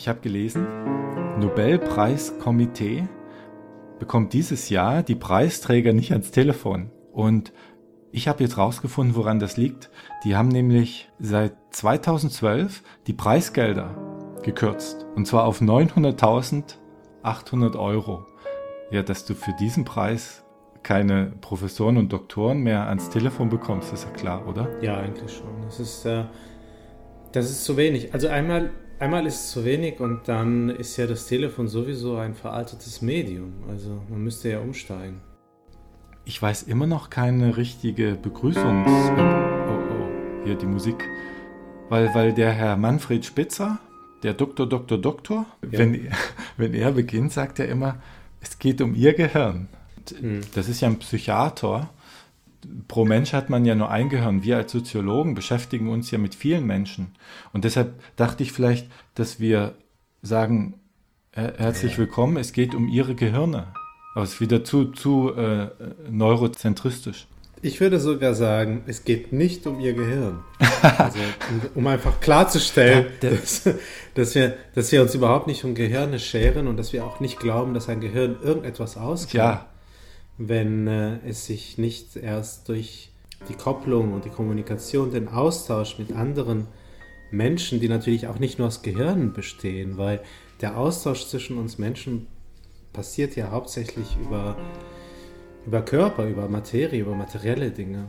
Ich habe gelesen, Nobelpreiskomitee bekommt dieses Jahr die Preisträger nicht ans Telefon. Und ich habe jetzt rausgefunden, woran das liegt. Die haben nämlich seit 2012 die Preisgelder gekürzt. Und zwar auf 900.800 Euro. Ja, dass du für diesen Preis keine Professoren und Doktoren mehr ans Telefon bekommst, ist ja klar, oder? Ja, eigentlich schon. Das ist, äh, das ist zu wenig. Also einmal, einmal ist es zu wenig und dann ist ja das Telefon sowieso ein veraltetes Medium. Also man müsste ja umsteigen. Ich weiß immer noch keine richtige Begrüßungs... Oh, oh, hier die Musik. Weil, weil der Herr Manfred Spitzer, der Doktor, Doktor, Doktor, ja. wenn, wenn er beginnt, sagt er immer, es geht um Ihr Gehirn. Hm. Das ist ja ein Psychiater. Pro Mensch hat man ja nur ein Gehirn. Wir als Soziologen beschäftigen uns ja mit vielen Menschen. Und deshalb dachte ich vielleicht, dass wir sagen, herzlich willkommen, es geht um Ihre Gehirne. Aber es ist wieder zu, zu äh, neurozentristisch. Ich würde sogar sagen, es geht nicht um ihr Gehirn. Also, um, einfach klarzustellen, dass, dass, wir, dass wir uns überhaupt nicht um Gehirne scheren und dass wir auch nicht glauben, dass ein Gehirn irgendetwas auskennt. Ja. Wenn äh, es sich nicht erst durch die Kopplung und die Kommunikation, den Austausch mit anderen Menschen, die natürlich auch nicht nur aus Gehirnen bestehen, weil der Austausch zwischen uns Menschen passiert ja hauptsächlich über, über Körper, über Materie, über materielle Dinge.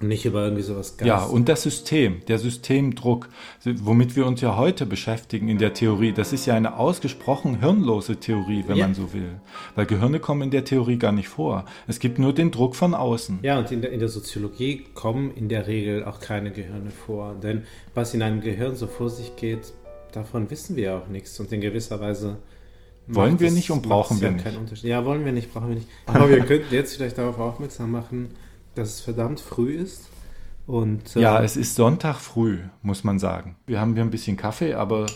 Und nicht über irgendwie sowas Geist. Ja, und das System, der Systemdruck, womit wir uns ja heute beschäftigen in der Theorie, das ist ja eine ausgesprochen hirnlose Theorie, wenn ja. man so will. Weil Gehirne kommen in der Theorie gar nicht vor. Es gibt nur den Druck von außen. Ja, und in der, in der Soziologie kommen in der Regel auch keine Gehirne vor. Denn was in einem Gehirn so vor sich geht, davon wissen wir auch nichts. Und in gewisser Weise wollen wir nicht und brauchen wir nicht. Ja, wollen wir nicht, brauchen wir nicht. Aber wir könnten jetzt vielleicht darauf aufmerksam machen, dass es verdammt früh ist. Und, äh, ja, es ist Sonntag früh, muss man sagen. Wir haben hier ein bisschen Kaffee, aber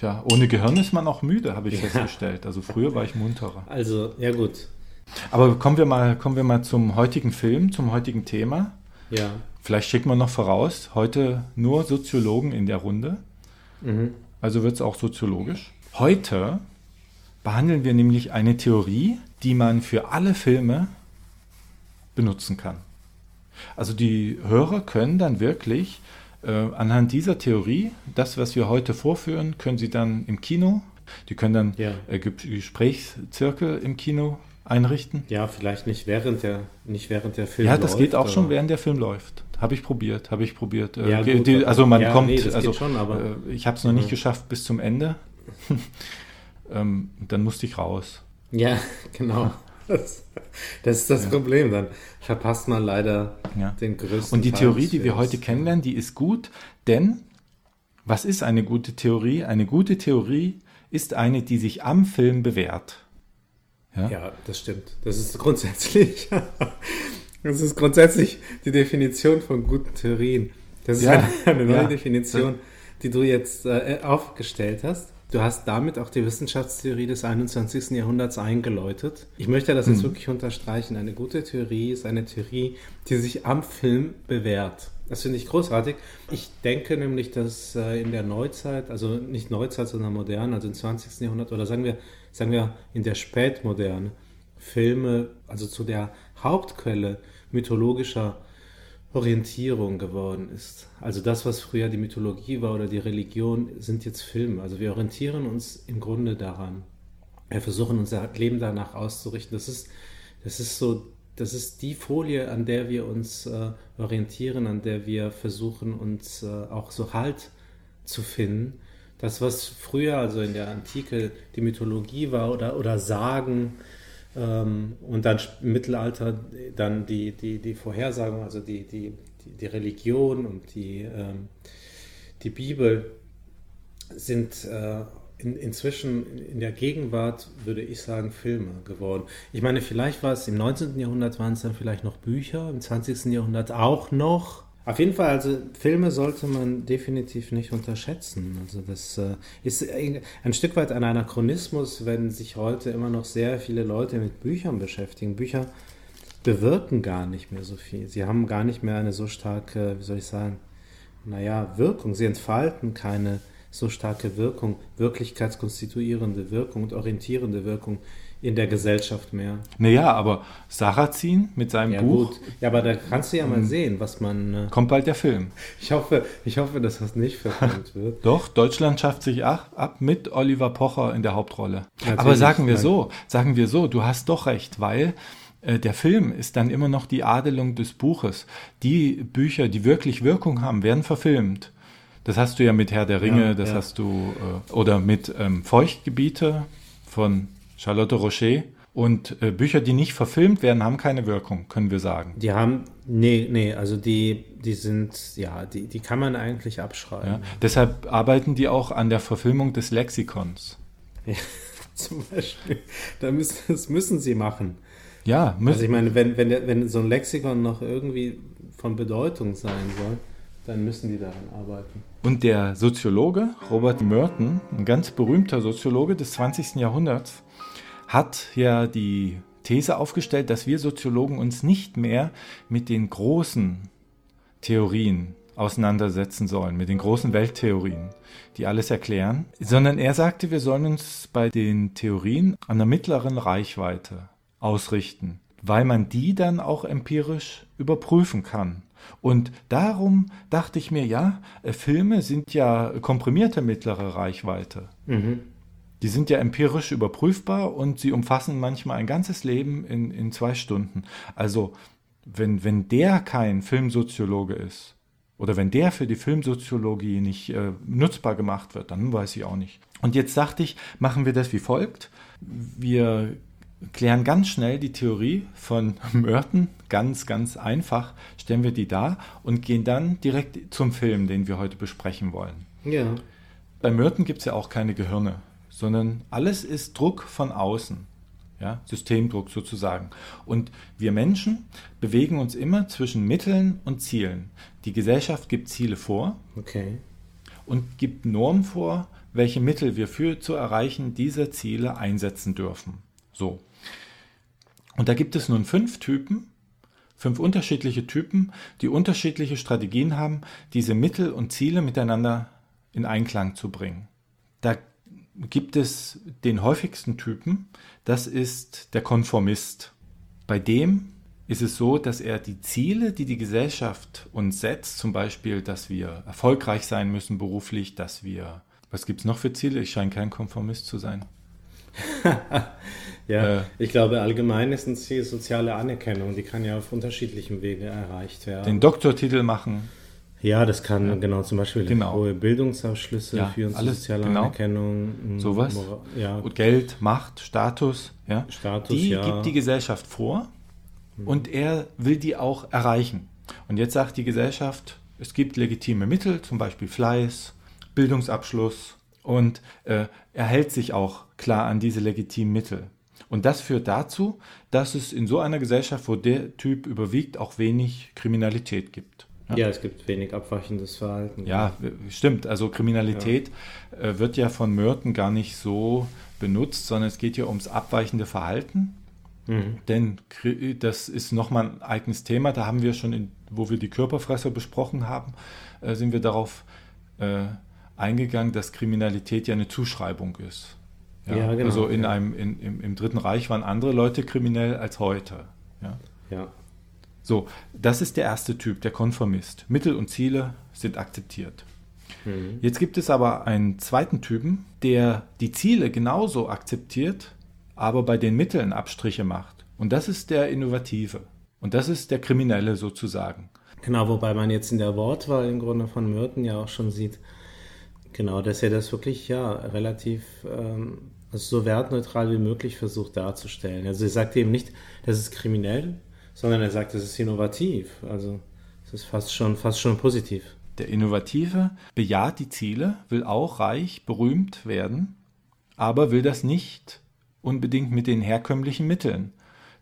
ja, ohne Gehirn ist man auch müde, habe ich ja. festgestellt. Also früher war ich munterer. Also, ja gut. Aber kommen wir mal, kommen wir mal zum heutigen Film, zum heutigen Thema. Ja. Vielleicht schicken wir noch voraus, heute nur Soziologen in der Runde. Mhm. Also wird es auch soziologisch. Heute behandeln wir nämlich eine Theorie, die man für alle Filme benutzen kann. Also die Hörer können dann wirklich äh, anhand dieser Theorie, das, was wir heute vorführen, können sie dann im Kino, die können dann ja. äh, Gesprächszirkel im Kino einrichten. Ja, vielleicht nicht während der, nicht während der Film Ja, das läuft, geht auch schon während der Film läuft. Habe ich probiert, habe ich probiert. Äh, ja, gut, die, also man ja, kommt, nee, also schon, äh, ich habe es noch nicht geschafft bis zum Ende. ähm, dann musste ich raus. Ja, genau. Das, das ist das ja. Problem. Dann verpasst man leider ja. den größten. Und die Theorie, die wir heute kennenlernen, die ist gut, denn was ist eine gute Theorie? Eine gute Theorie ist eine, die sich am Film bewährt. Ja, ja das stimmt. Das ist grundsätzlich. das ist grundsätzlich die Definition von guten Theorien. Das ist ja. eine, neue Definition, die du jetzt äh, aufgestellt hast. Du hast damit auch die Wissenschaftstheorie des 21. Jahrhunderts eingeläutet. Ich möchte das jetzt mhm. wirklich unterstreichen. Eine gute Theorie ist eine Theorie, die sich am Film bewährt. Das finde ich großartig. Ich denke nämlich, dass äh, in der Neuzeit, also nicht Neuzeit, sondern modern, also im 20. Jahrhundert oder sagen wir, sagen wir in der Spätmoderne, Filme, also zu der Hauptquelle mythologischer Orientierung geworden ist. Also das, was früher die Mythologie war oder die Religion, sind jetzt Filme. Also wir orientieren uns im Grunde daran. Wir versuchen unser Leben danach auszurichten. Das ist, das ist so, das ist die Folie, an der wir uns äh, orientieren, an der wir versuchen, uns äh, auch so Halt zu finden. Das, was früher, also in der Antike, die Mythologie war oder, oder Sagen, ähm, und dann im Mittelalter dann die, die, die Vorhersagung, also die, die, die, Religion und die, ähm, die Bibel sind äh, in, inzwischen in der Gegenwart, würde ich sagen, Filme geworden. Ich meine, vielleicht war es im 19. Jahrhundert, waren es dann vielleicht noch Bücher, im 20. Jahrhundert auch noch. Auf jeden Fall, also Filme sollte man definitiv nicht unterschätzen. Also das äh, ist ein Stück weit ein Anachronismus, wenn sich heute immer noch sehr viele Leute mit Büchern beschäftigen. Bücher bewirken gar nicht mehr so viel. Sie haben gar nicht mehr eine so starke, wie soll ich sagen, naja, Wirkung. Sie entfalten keine so starke Wirkung, wirklichkeitskonstituierende Wirkung und orientierende Wirkung in der Gesellschaft mehr. Naja, aber Sarrazin mit seinem ja, Buch. Gut. Ja, aber da kannst du ja mal ähm, sehen, was man. Äh, kommt bald der Film. Ich hoffe, ich hoffe, dass das nicht verfilmt wird. Doch, Deutschland schafft sich ab, ab mit Oliver Pocher in der Hauptrolle. Natürlich, aber sagen wir so, sagen wir so, du hast doch recht, weil äh, der Film ist dann immer noch die Adelung des Buches. Die Bücher, die wirklich Wirkung haben, werden verfilmt. Das hast du ja mit Herr der Ringe, ja, das ja. hast du, äh, oder mit ähm, Feuchtgebiete von Charlotte Rocher. Und äh, Bücher, die nicht verfilmt werden, haben keine Wirkung, können wir sagen. Die haben, nee, nee, also die, die sind, ja, die, die kann man eigentlich abschreiben. Ja, deshalb arbeiten die auch an der Verfilmung des Lexikons. Ja, zum Beispiel. Da müssen, das müssen sie machen. Ja, müssen. Also ich meine, wenn, wenn, wenn so ein Lexikon noch irgendwie von Bedeutung sein soll, dann müssen die daran arbeiten. Und der Soziologe Robert Merton, ein ganz berühmter Soziologe des 20. Jahrhunderts, hat ja die These aufgestellt, dass wir Soziologen uns nicht mehr mit den großen Theorien auseinandersetzen sollen, mit den großen Welttheorien, die alles erklären, sondern er sagte, wir sollen uns bei den Theorien an der mittleren Reichweite ausrichten, weil man die dann auch empirisch überprüfen kann. Und darum dachte ich mir, ja, Filme sind ja komprimierte mittlere Reichweite. Mhm. Die sind ja empirisch überprüfbar und sie umfassen manchmal ein ganzes Leben in, in zwei Stunden. Also, wenn, wenn der kein Filmsoziologe ist oder wenn der für die Filmsoziologie nicht äh, nutzbar gemacht wird, dann weiß ich auch nicht. Und jetzt dachte ich, machen wir das wie folgt. Wir klären ganz schnell die Theorie von Merton, ganz, ganz einfach, stellen wir die da und gehen dann direkt zum Film, den wir heute besprechen wollen. Ja. Bei Merton gibt es ja auch keine Gehirne sondern alles ist Druck von außen. Ja, Systemdruck sozusagen. Und wir Menschen bewegen uns immer zwischen Mitteln und Zielen. Die Gesellschaft gibt Ziele vor okay. und gibt Normen vor, welche Mittel wir für zu erreichen dieser Ziele einsetzen dürfen. So. Und da gibt es nun fünf Typen, fünf unterschiedliche Typen, die unterschiedliche Strategien haben, diese Mittel und Ziele miteinander in Einklang zu bringen. Da gibt es den häufigsten Typen, das ist der Konformist. Bei dem ist es so, dass er die Ziele, die die Gesellschaft uns setzt, zum Beispiel, dass wir erfolgreich sein müssen beruflich, dass wir, was gibt es noch für Ziele? Ich scheine kein Konformist zu sein. ja, äh, ich glaube, allgemein ist ein Ziel soziale Anerkennung. Die kann ja auf unterschiedlichen Wegen erreicht werden. Den Doktortitel machen. Ja, das kann ja. genau zum Beispiel genau. hohe Bildungsabschlüsse ja, führen alles, soziale genau. Anerkennung. Sowas. Ja. Und Geld, Macht, Status. Ja. Status, die ja. gibt die Gesellschaft vor mhm. und er will die auch erreichen. Und jetzt sagt die Gesellschaft, es gibt legitime Mittel, zum Beispiel Fleiß, Bildungsabschluss und äh, er hält sich auch klar an diese legitimen Mittel. Und das führt dazu, dass es in so einer Gesellschaft, wo der Typ überwiegt, auch wenig Kriminalität gibt. Ja. ja, es gibt wenig abweichendes Verhalten. Ja, stimmt. Also Kriminalität ja. Äh, wird ja von Mörten gar nicht so benutzt, sondern es geht ja ums abweichende Verhalten. Mhm. Denn das ist nochmal ein eigenes Thema. Da haben wir schon, in, wo wir die Körperfresser besprochen haben, äh, sind wir darauf äh, eingegangen, dass Kriminalität ja eine Zuschreibung ist. Ja, ja genau. Also in einem, in, im, im Dritten Reich waren andere Leute kriminell als heute. Ja. ja. So, das ist der erste Typ, der Konformist. Mittel und Ziele sind akzeptiert. Mhm. Jetzt gibt es aber einen zweiten Typen, der die Ziele genauso akzeptiert, aber bei den Mitteln Abstriche macht. Und das ist der Innovative. Und das ist der Kriminelle sozusagen. Genau, wobei man jetzt in der Wortwahl im Grunde von Myrten ja auch schon sieht, genau, dass er das wirklich ja relativ ähm, also so wertneutral wie möglich versucht darzustellen. Also er sagt eben nicht, das ist kriminell, sondern er sagt, es ist innovativ. Also es ist fast schon, fast schon positiv. Der Innovative bejaht die Ziele, will auch reich, berühmt werden, aber will das nicht unbedingt mit den herkömmlichen Mitteln,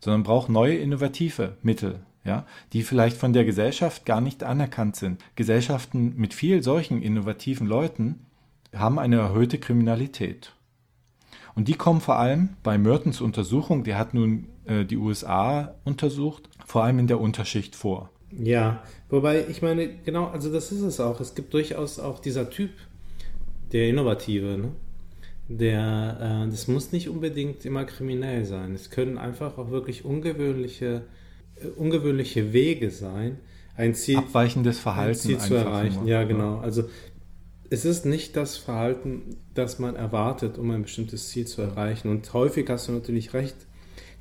sondern braucht neue innovative Mittel, ja, die vielleicht von der Gesellschaft gar nicht anerkannt sind. Gesellschaften mit viel solchen innovativen Leuten haben eine erhöhte Kriminalität. Und die kommen vor allem bei Mertens Untersuchung, der hat nun äh, die USA untersucht, vor allem in der Unterschicht vor. Ja, wobei ich meine, genau, also das ist es auch. Es gibt durchaus auch dieser Typ, der Innovative, ne? der, äh, das muss nicht unbedingt immer kriminell sein. Es können einfach auch wirklich ungewöhnliche, äh, ungewöhnliche Wege sein, ein Ziel, Abweichendes Verhalten ein Ziel zu erreichen. Ja, genau. Also es ist nicht das Verhalten, das man erwartet, um ein bestimmtes Ziel zu erreichen. Und häufig hast du natürlich recht,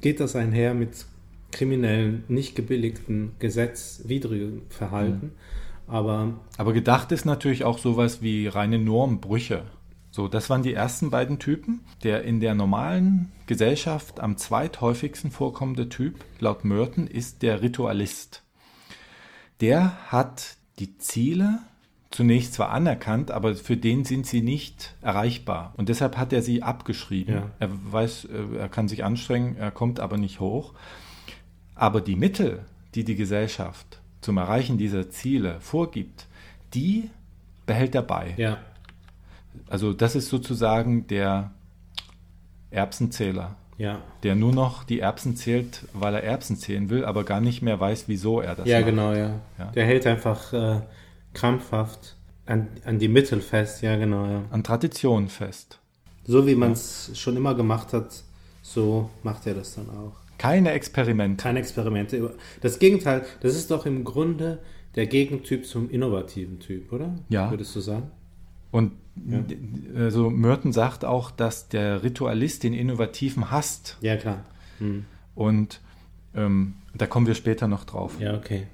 geht das einher mit kriminellen, nicht gebilligten, gesetzwidrigen Verhalten. Mhm. Aber, Aber gedacht ist natürlich auch sowas wie reine Normbrüche. So, das waren die ersten beiden Typen. Der in der normalen Gesellschaft am zweithäufigsten vorkommende Typ, laut Merton, ist der Ritualist. Der hat die Ziele zunächst zwar anerkannt, aber für den sind sie nicht erreichbar. Und deshalb hat er sie abgeschrieben. Ja. Er weiß, äh, er kann sich anstrengen, er kommt aber nicht hoch. Aber die Mittel, die die Gesellschaft zum Erreichen dieser Ziele vorgibt, die behält er bei. Ja. Also das ist sozusagen der Erbsenzähler. Ja. Der nur noch die Erbsen zählt, weil er Erbsen zählen will, aber gar nicht mehr weiß, wieso er das ja, macht. Genau, ja, genau, ja. Der hält einfach äh, krampfhaft an, an die Mittel fest, ja, genau, ja. An Traditionen fest. So wie man es ja. schon immer gemacht hat, so macht er das dann auch. Keine Experimente. Keine Experimente. Das Gegenteil, das ist doch im Grunde der Gegentyp zum innovativen Typ, oder? Ja. Würdest du sagen? Und ja. also Merton sagt auch, dass der Ritualist den Innovativen hasst. Ja, klar. Hm. Und ähm, da kommen wir später noch drauf. Ja, okay.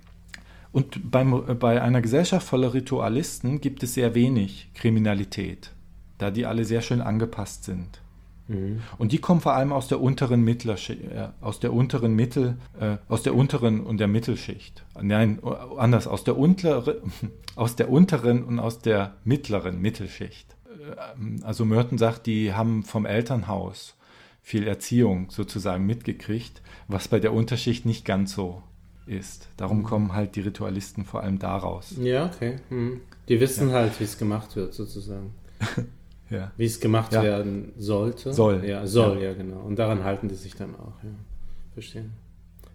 Und beim, bei einer Gesellschaft voller Ritualisten gibt es sehr wenig Kriminalität, da die alle sehr schön angepasst sind. Mhm. Und die kommen vor allem aus der unteren Mittlerschicht, äh, aus der unteren Mittel, äh, aus der unteren und der Mittelschicht. Nein, anders, aus der, untere, aus der unteren und aus der mittleren Mittelschicht. Äh, also Mörten sagt, die haben vom Elternhaus viel Erziehung sozusagen mitgekriegt, was bei der Unterschicht nicht ganz so ist. Darum kommen halt die Ritualisten vor allem daraus. Ja, okay. Mhm. Die wissen ja. halt, wie es gemacht wird, sozusagen. ja. Wie es gemacht ja. werden sollte. Soll. Ja, soll, ja. genau. Und daran halten die sich dann auch, ja. Verstehen.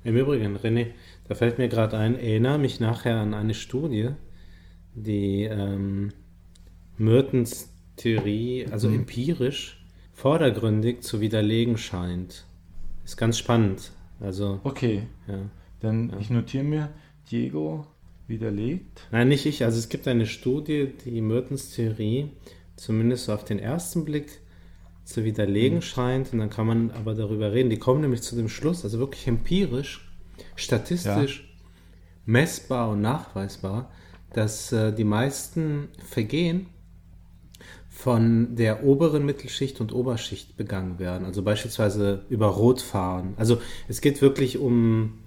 Im Übrigen, René, da fällt mir gerade ein, erinnere mich nachher an eine Studie, die ähm, Mertens Theorie, also mhm. empirisch, vordergründig zu widerlegen scheint. Ist ganz spannend. Also, okay. Ja. Dann, ja. ich notiere mir, Diego widerlegt. Nein, nicht ich. Also es gibt eine Studie, die Mertens Theorie zumindest so auf den ersten Blick zu widerlegen mhm. scheint. Und dann kann man aber darüber reden. Die kommen nämlich zu dem Schluss, also wirklich empirisch, statistisch ja. messbar und nachweisbar, dass äh, die meisten Vergehen von der oberen Mittelschicht und Oberschicht begangen werden. Also beispielsweise über Rotfahren. Also es geht wirklich um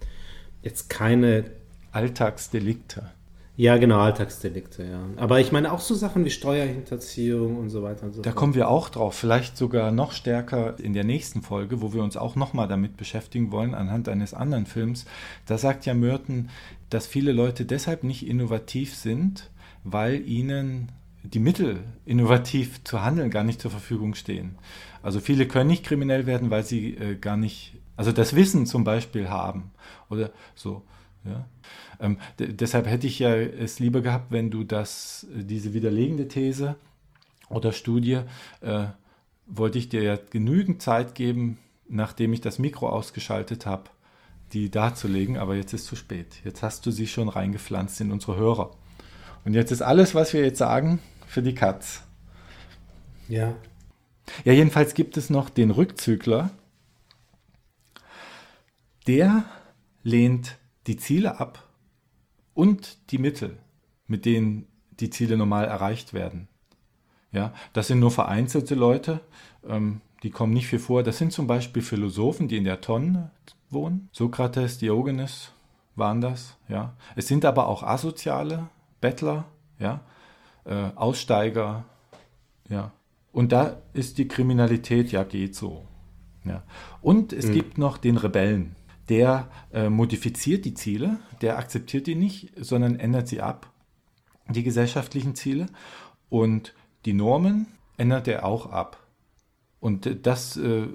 jetzt keine Alltagsdelikte. Ja, genau, Alltagsdelikte, ja. Aber ich meine auch so Sachen wie Steuerhinterziehung und so weiter und so Da fort. kommen wir auch drauf, vielleicht sogar noch stärker in der nächsten Folge, wo wir uns auch nochmal damit beschäftigen wollen, anhand eines anderen Films. Da sagt ja Merton, dass viele Leute deshalb nicht innovativ sind, weil ihnen die Mittel, innovativ zu handeln, gar nicht zur Verfügung stehen. Also viele können nicht kriminell werden, weil sie äh, gar nicht, also das Wissen zum Beispiel haben oder so. Ja. Ähm, deshalb hätte ich ja es lieber gehabt, wenn du das, äh, diese widerlegende These oder Studie, äh, wollte ich dir ja genügend Zeit geben, nachdem ich das Mikro ausgeschaltet habe, die darzulegen, aber jetzt ist zu spät. Jetzt hast du sie schon reingepflanzt in unsere Hörer. Und jetzt ist alles, was wir jetzt sagen, für die Katz. Ja. Ja, jedenfalls gibt es noch den Rückzügler. Der lehnt die Ziele ab und die Mittel, mit denen die Ziele normal erreicht werden. Ja, das sind nur vereinzelte Leute, ähm, die kommen nicht viel vor. Das sind zum Beispiel Philosophen, die in der Tonne wohnen. Sokrates, Diogenes waren das. Ja, es sind aber auch asoziale Bettler, ja, äh, Aussteiger, ja. Und da ist die Kriminalität ja geht so. Ja. Und es mhm. gibt noch den Rebellen der äh, modifiziert die Ziele, der akzeptiert die nicht, sondern ändert sie ab, die gesellschaftlichen Ziele. Und die Normen ändert er auch ab. Und das äh,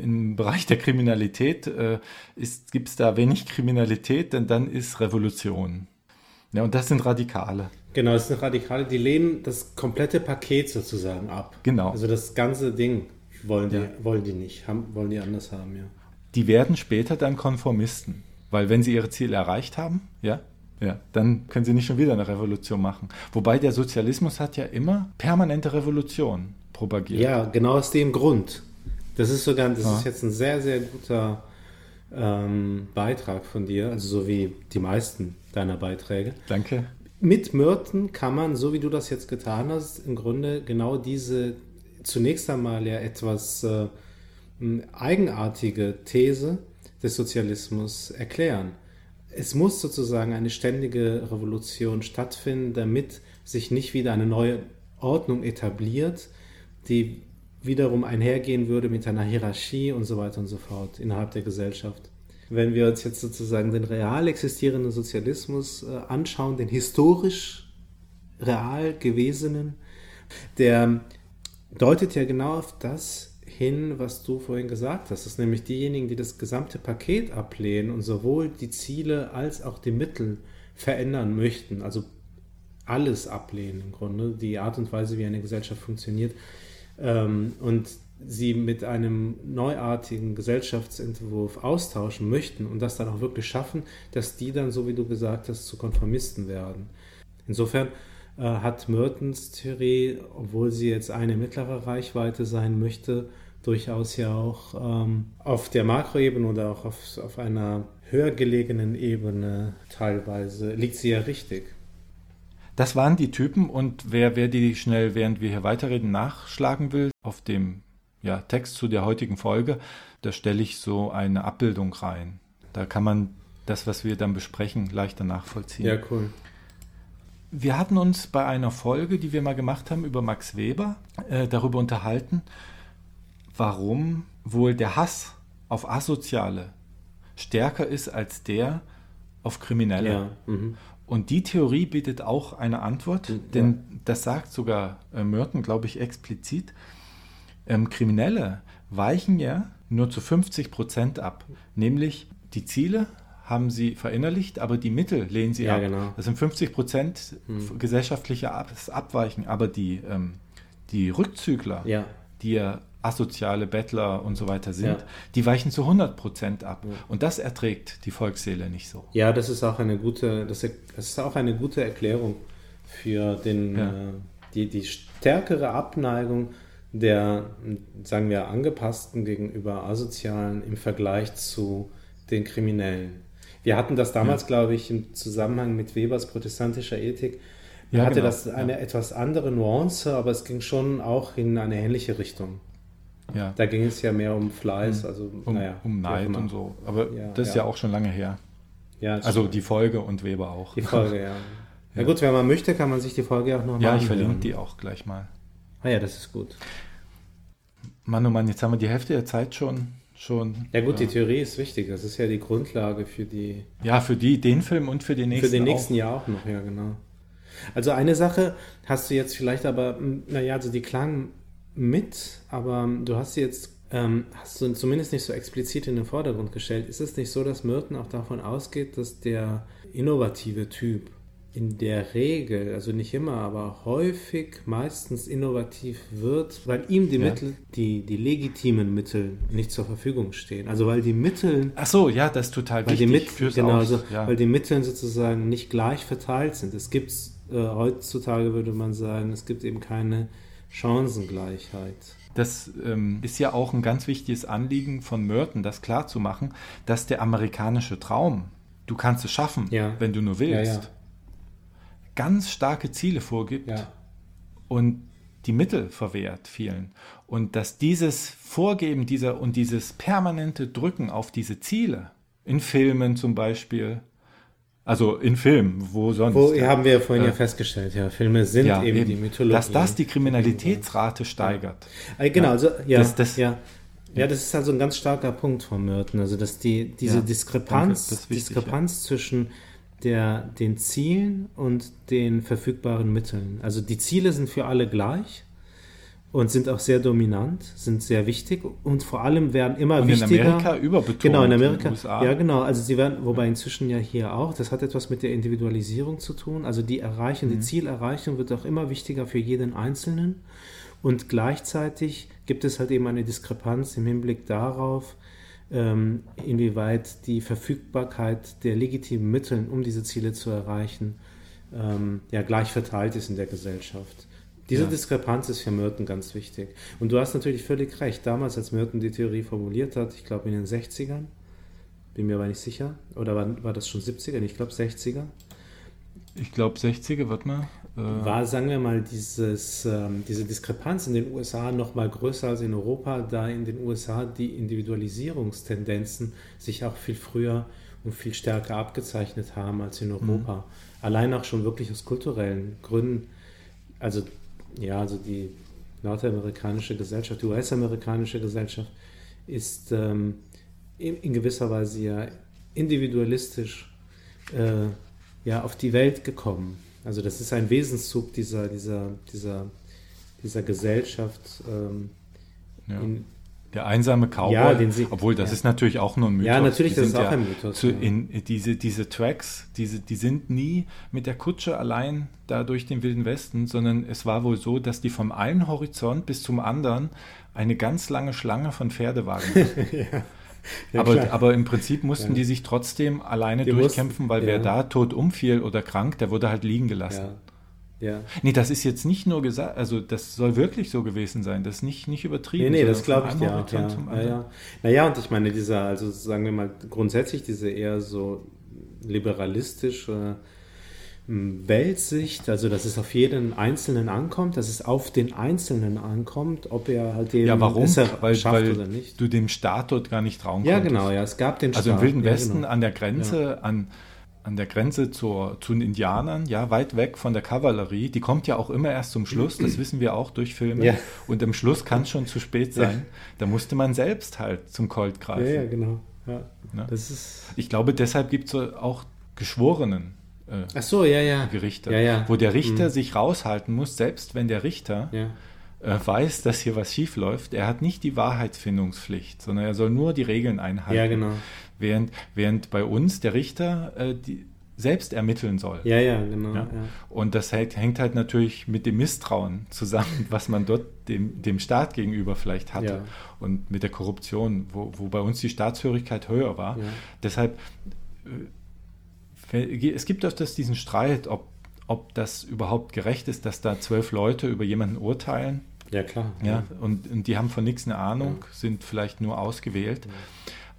im Bereich der Kriminalität äh, gibt es da wenig Kriminalität, denn dann ist Revolution. Ja, und das sind Radikale. Genau, das sind Radikale, die lehnen das komplette Paket sozusagen ab. Genau. Also das ganze Ding wollen die, ja. wollen die nicht, haben, wollen die anders haben, ja. Die werden später dann Konformisten, weil wenn sie ihre Ziele erreicht haben, ja, ja, dann können sie nicht schon wieder eine Revolution machen. Wobei der Sozialismus hat ja immer permanente Revolution propagiert. Ja, genau aus dem Grund. Das ist sogar, das ja. ist jetzt ein sehr, sehr guter ähm, Beitrag von dir, also so wie die meisten deiner Beiträge. Danke. Mit Myrten kann man, so wie du das jetzt getan hast, im Grunde genau diese zunächst einmal ja etwas äh, eigenartige These des Sozialismus erklären. Es muss sozusagen eine ständige Revolution stattfinden, damit sich nicht wieder eine neue Ordnung etabliert, die wiederum einhergehen würde mit einer Hierarchie und so weiter und so fort innerhalb der Gesellschaft. Wenn wir uns jetzt sozusagen den real existierenden Sozialismus äh, anschauen, den historisch real gewesenen, der deutet ja genau auf das hin, was du vorhin gesagt hast. Das ist nämlich diejenigen, die das gesamte Paket ablehnen und sowohl die Ziele als auch die Mittel verändern möchten. Also alles ablehnen im Grunde, die Art und Weise, wie eine Gesellschaft funktioniert ähm, und sie mit einem neuartigen Gesellschaftsentwurf austauschen möchten und das dann auch wirklich schaffen, dass die dann, so wie du gesagt hast, zu Konformisten werden. Insofern hat Mertens Theorie, obwohl sie jetzt eine mittlere Reichweite sein möchte, durchaus ja auch ähm, auf der Makroebene oder auch auf, auf einer höher gelegenen Ebene teilweise liegt sie ja richtig. Das waren die Typen und wer, wer die schnell, während wir hier weiterreden, nachschlagen will, auf dem ja, Text zu der heutigen Folge, da stelle ich so eine Abbildung rein. Da kann man das, was wir dann besprechen, leichter nachvollziehen. Ja, cool. Wir hatten uns bei einer Folge, die wir mal gemacht haben über Max Weber, äh, darüber unterhalten, warum wohl der Hass auf Asoziale stärker ist als der auf Kriminelle. Ja, mhm. Und die Theorie bietet auch eine Antwort, ja. denn das sagt sogar äh, Merton, glaube ich, explizit. Ähm, Kriminelle weichen ja nur zu 50 Prozent ab, nämlich die Ziele haben sie verinnerlicht, aber die Mittel lehnen sie ja, ab. Genau. Das sind 50 Prozent hm. gesellschaftlicher Abweichen, aber die, ähm, die Rückzügler, ja. die ja asoziale Bettler und so weiter sind, ja. die weichen zu 100 Prozent ab. Ja. Und das erträgt die Volksseele nicht so. Ja, das ist auch eine gute, das ist auch eine gute Erklärung für den, äh, die, die stärkere Abneigung der, sagen wir, angepassten gegenüber Asozialen im Vergleich zu den Kriminellen. Wir hatten das damals, glaube ich, im Zusammenhang mit Webers protestantischer Ethik. Ja, hatte genau. das eine etwas andere Nuance, aber es ging schon auch in eine ähnliche Richtung. Ja. Da ging es ja mehr um Fleiß, also um, naja, um Neid und so. Aber ja, das ist ja. ja. auch schon lange her. Ja, also die Folge und Weber auch. Die Folge, ja. ja. gut, wenn man möchte, kann man sich die Folge auch noch mal Ja, ich verlinke die auch gleich mal. Ah ja, das ist gut. Mann, oh Mann, jetzt haben wir die Hälfte der Zeit schon. Schon ja gut, die Theorie ist wichtig. Das ist ja die Grundlage für die... Ja, für die, den Film und für den nächsten Für den nächsten auch. Jahr auch noch, ja genau. Also eine Sache hast du jetzt vielleicht aber, naja, also die klang mit, aber du hast sie jetzt, ähm, hast du zumindest nicht so explizit in den Vordergrund gestellt. Ist es nicht so, dass Merton auch davon ausgeht, dass der innovative Typ in der Regel, also nicht immer, aber häufig meistens innovativ wird, weil ihm die ja. Mittel, die, die legitimen Mittel nicht zur Verfügung stehen. Also weil die Mittel. Ach so, ja, das ist total weil wichtig. Die Mit, genau, also, ja. weil die Mittel sozusagen nicht gleich verteilt sind. Es gibt äh, heutzutage würde man sagen, es gibt eben keine Chancengleichheit. Das ähm, ist ja auch ein ganz wichtiges Anliegen von Merton, das klarzumachen, dass der amerikanische Traum, du kannst es schaffen, ja. wenn du nur willst, ja, ja. Ganz starke Ziele vorgibt und die Mittel verwehrt vielen. Und dass dieses Vorgeben dieser und dieses permanente Drücken auf diese Ziele, in Filmen zum Beispiel, also in Filmen, wo sonst. Wo haben wir vorhin äh, ja festgestellt, ja, Filme sind ja, eben, eben, die Mythologie. Dass das die Kriminalitätsrate steigert. Ja. Äh, genau, also ja, das, das, ja. Ja, das ist also ein ganz starker Punkt von Merton. Also, dass die, diese ja, Diskrepanz, danke, Diskrepanz ja. zwischen der, den Zielen und den verfügbaren Mitteln. Also, die Ziele sind für alle gleich. und sind auch sehr dominant, sind sehr wichtig und vor allem werden immer und wichtiger. in Amerika überbetont. Genau, in Amerika. In ja, genau. Also sie werden, wobei inzwischen ja hier auch, das hat etwas mit der Individualisierung zu tun. Also die Erreichung, mhm. die Zielerreichung wird auch immer wichtiger für jeden Einzelnen. Und gleichzeitig gibt es halt eben eine Diskrepanz im Hinblick darauf, inwieweit die Verfügbarkeit der legitimen Mittel, um diese Ziele zu erreichen, ähm, ja gleich verteilt ist in der Gesellschaft. Diese ja. Diskrepanz ist für Merton ganz wichtig. Und du hast natürlich völlig recht. Damals, als Merton die Theorie formuliert hat, ich glaube in den 60ern, bin mir aber nicht sicher, oder war, war das schon 70er? Ich glaube 60er. Ich glaube 60er, warte mal. Äh war, sagen wir mal, dieses, ähm, diese Diskrepanz in den USA noch mal größer als in Europa, da in den USA die Individualisierungstendenzen sich auch viel früher und viel stärker abgezeichnet haben als in. Europa. Mhm. Allein auch schon wirklich aus kulturellen Gründen. Also ja, also die nordamerikanische Gesellschaft, die US-amerikanische Gesellschaft ist ähm, in, in, gewisser Weise ja individualistisch äh, ja, auf die Welt gekommen. Also das ist ein Wesenszug dieser, dieser, dieser, dieser Gesellschaft. Ähm, ja. in, der einsame Cowboy, ja, sie, obwohl das ja. ist natürlich auch nur ein Mythos. Ja, natürlich, die das ist auch ein Mythos. Zu, in, diese, diese Tracks, diese, die sind nie mit der Kutsche allein da durch den Wilden Westen, sondern es war wohl so, dass die vom einen Horizont bis zum anderen eine ganz lange Schlange von Pferdewagen ja. Ja, aber, aber im Prinzip mussten ja. die sich trotzdem alleine die durchkämpfen, weil wer da tot umfiel oder krank, der wurde halt liegen gelassen. Ja. Nee, das ist jetzt nicht nur gesagt, also das soll wirklich so gewesen sein, das ist nicht, nicht übertrieben. Nee, nee, das glaube ich ja. Ja, ja, ja. Naja, und ich meine, dieser, also sagen wir mal, grundsätzlich diese eher so liberalistische hm, Weltsicht, also dass es auf jeden Einzelnen ankommt, dass es auf den Einzelnen ankommt, ob er halt den ja, warum? weil, schafft weil oder nicht. du dem Staat dort gar nicht trauen Ja, konntest. genau, ja, es gab den Staat. Also im Wilden Westen ja, genau. an der Grenze, ja. an an der Grenze zur, zu den Indianern, ja, weit weg von der Kavallerie. Die kommt ja auch immer erst zum Schluss, das wissen wir auch durch Filme. Ja. Und im Schluss kann es schon zu spät sein. Ja. Da musste man selbst halt zum Colt greifen. Ja, ja genau. Ja. Ne? Das ist ich glaube, deshalb gibt es auch Geschworenen. Äh, Ach so, ja, ja. Gerichte, ja, wo der Richter mhm. sich raushalten muss, selbst wenn der Richter äh, weiß, dass hier was schief läuft. Er hat nicht die Wahrheitsfindungspflicht, sondern er soll nur die Regeln einhalten. Ja, genau. Während, während bei uns der Richter äh, die, selbst ermitteln soll. Ja, ja, genau. Ja? Ja. Und das hängt, hängt, halt natürlich mit dem Misstrauen zusammen, was man dort dem, dem Staat gegenüber vielleicht hatte. Ja. Und mit der Korruption, wo, wo bei uns die Staatshörigkeit höher war. Deshalb, äh, es gibt öfters diesen Streit, ob, ob das überhaupt gerecht ist, dass da zwölf Leute über jemanden urteilen. Ja, klar. Ja, und, und die haben von nichts eine Ahnung, sind vielleicht nur ausgewählt.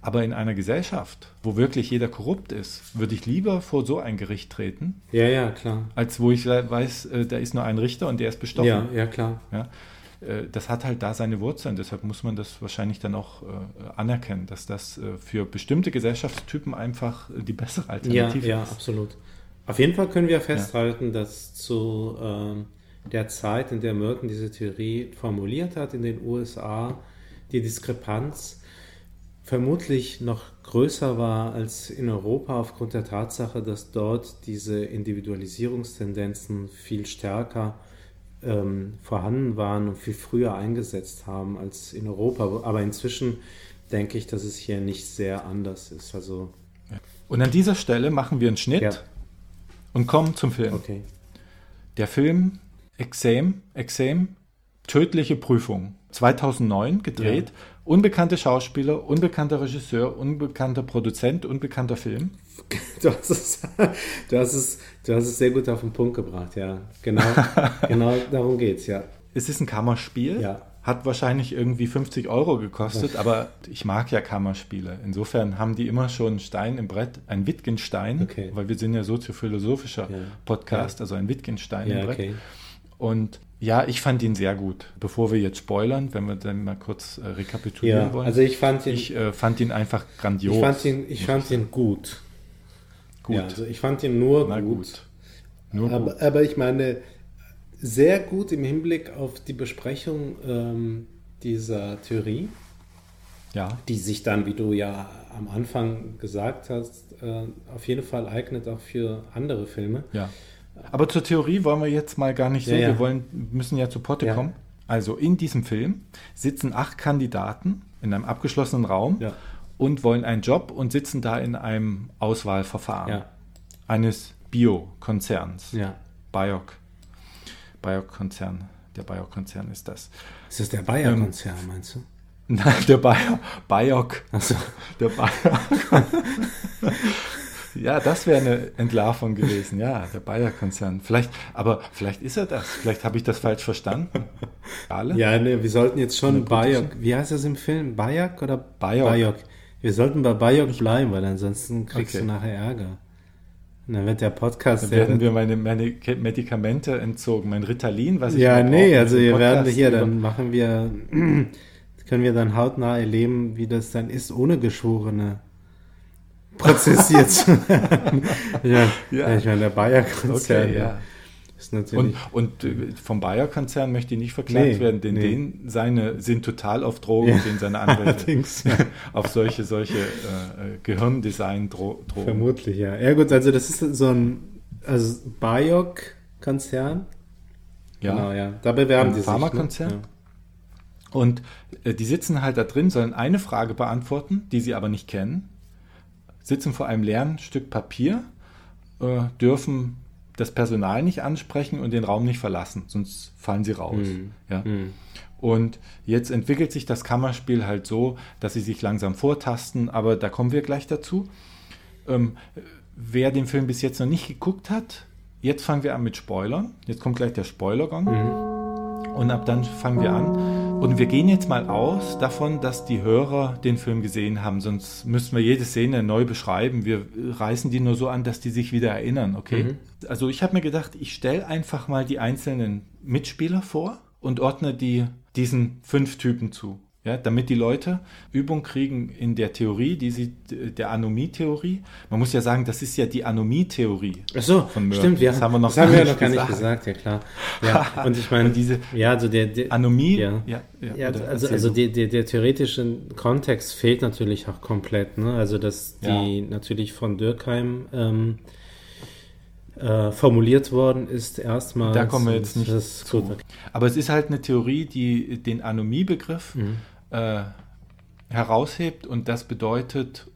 Aber in einer Gesellschaft, wo wirklich jeder korrupt ist, würde ich lieber vor so ein Gericht treten. Ja, ja, klar. Als wo ich weiß, äh, da ist nur ein Richter und der ist bestochen. Ja, ja, klar. Ja, äh, das hat halt da seine Wurzeln. Deshalb muss man das wahrscheinlich dann auch äh, anerkennen, dass das für bestimmte Gesellschaftstypen einfach die bessere Alternative ja, ist. Ja, absolut. Auf jeden Fall können wir festhalten, ja. dass zu ähm, der Zeit, in der Merton diese Theorie formuliert hat in den USA, die Diskrepanz vermutlich noch größer war als in Europa aufgrund der Tatsache, dass dort diese Individualisierungstendenzen viel stärker ähm, vorhanden waren und viel früher eingesetzt haben als in Europa. Aber inzwischen denke ich, dass es hier nicht sehr anders ist. Also und an dieser Stelle machen wir einen Schnitt ja. und kommen zum Film. Okay. Der Film Exam, Exam, tödliche Prüfung, 2009 gedreht. Ja Unbekannte Schauspieler, unbekannter Regisseur, unbekannter Produzent, unbekannter Film. Du hast es, du hast es, du hast es sehr gut auf den Punkt gebracht, ja. Genau, genau darum geht's, ja. Es ist ein Kammerspiel. Ja. Hat wahrscheinlich irgendwie 50 Euro gekostet, aber ich mag ja Kammerspiele. Insofern haben die immer schon einen Stein im Brett, ein Wittgenstein, okay. weil wir sind ja soziophilosophischer ja. Podcast, also ein Wittgenstein ja, im Brett. Okay. Und ja, ich fand ihn sehr gut. Bevor wir jetzt spoilern, wenn wir dann mal kurz äh, rekapitulieren ja, wollen. Also ich fand ihn, ich äh, fand ihn einfach grandios. Ich fand ihn, ich fand ihn gut. Gut. Ja, also ich fand ihn nur Na gut. gut. Nur aber, gut. aber ich meine, sehr gut im Hinblick auf die Besprechung ähm, dieser Theorie. Ja. Die sich dann, wie du ja am Anfang gesagt hast, äh, auf jeden Fall eignet auch für andere Filme. Ja. Aber zur Theorie wollen wir jetzt mal gar nicht so. Ja, ja. Wir wollen, müssen ja zu Potte ja. kommen. Also in diesem Film sitzen acht Kandidaten in einem abgeschlossenen Raum Ja. Und wollen einen Job und sitzen da in einem Auswahlverfahren Ja. eines Bio-Konzerns. Ja. Biok. Biok-Konzern. Der Biok-Konzern ist das. Ist das der Bayer-Konzern, meinst du? Nein, der Bio, Biok. Achso. Der Biok. ja, das wäre eine Entlarvung gewesen. Ja, der Bayer-Konzern. Vielleicht, aber vielleicht ist er das. Vielleicht habe ich das falsch verstanden. Alle? Ja, ne, wir sollten jetzt schon Bayok. Wie heißt das im Film? Bayok oder Bayok. Bayok? Wir sollten bei Bayok bleiben, weil ansonsten kriegst Okay. du nachher Ärger. Und dann wird der Podcast. Dann werden wir meine, meine Medikamente entzogen. Mein Ritalin, was ich ja, immer nee, also wir werden hier, dann machen wir, können wir dann hautnah erleben, wie das dann ist, ohne Geschworene prozessiert zu werden. ja, Ja. ich meine, der Bayer-Konzern Okay, ja. Und, und äh, vom Bayer-Konzern möchte ich nicht verklagt Nee, werden, denn nee. den, seine sind total auf Drogen, Ja, den seine Anwälte auf solche, solche äh, Gehirndesign-Drogen. Vermutlich, ja. Ja gut, also das ist so ein also Bayok-Konzern. Ja. Genau, ja. Da bewerben Ein die sich. Pharmakonzern? Ne? Und äh, die sitzen halt da drin, sollen eine Frage beantworten, die sie aber nicht kennen, sitzen vor einem leeren Stück Papier, äh, dürfen das Personal nicht ansprechen und den Raum nicht verlassen, sonst fallen sie raus. Mhm. Ja. Hm. Und jetzt entwickelt sich das Kammerspiel halt so, dass sie sich langsam vortasten, aber da kommen wir gleich dazu. Ähm, wer den Film bis jetzt noch nicht geguckt hat, jetzt fangen wir an mit Spoilern. Jetzt kommt gleich der Spoilergong. Und ab dann fangen wir an. Und wir gehen jetzt mal aus davon, dass die Hörer den Film gesehen haben, sonst müssten wir jede Szene neu beschreiben. Wir reißen die nur so an, dass die sich wieder erinnern, okay? Also ich habe mir gedacht, ich stelle einfach mal die einzelnen Mitspieler vor und ordne die diesen fünf Typen zu. Ja, damit die Leute Übung kriegen in der Theorie, die sie, der Anomie-Theorie. Man muss ja sagen, das ist ja die Anomie-Theorie. Ach so, stimmt, wir, Das haben wir noch das haben wir noch gar nicht gesagt. ja klar. Ja, und ich meine, Und diese ja, also der, der Anomie, Ja. ja, ja, oder also, also der, der, der theoretische Kontext fehlt natürlich auch komplett. Ne? Also, dass die natürlich von Dürkheim ähm, äh, formuliert worden ist, erstmal. Da kommen wir jetzt nicht gut. okay. Aber es ist halt eine Theorie, die den Anomie-Begriff Mhm. Äh, heraushebt und das bedeutet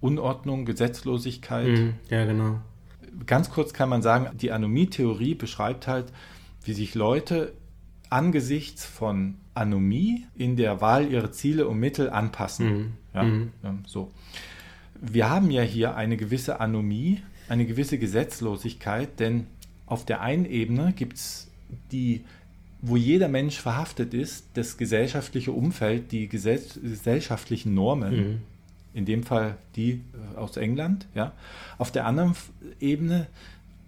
Unordnung, Gesetzlosigkeit. Mhm, Ja, genau. Ganz kurz kann man sagen, die Anomie-Theorie beschreibt halt, wie sich Leute angesichts von Anomie in der Wahl ihrer Ziele und Mittel anpassen. Mhm. Ja, Mhm. so. Wir haben ja hier eine gewisse Anomie, eine gewisse Gesetzlosigkeit, denn auf der einen Ebene gibt es die, wo jeder Mensch verhaftet ist, das gesellschaftliche Umfeld, die gesell gesellschaftlichen Normen, Mhm. in dem Fall die äh, aus England. Ja. Auf der anderen Ebene,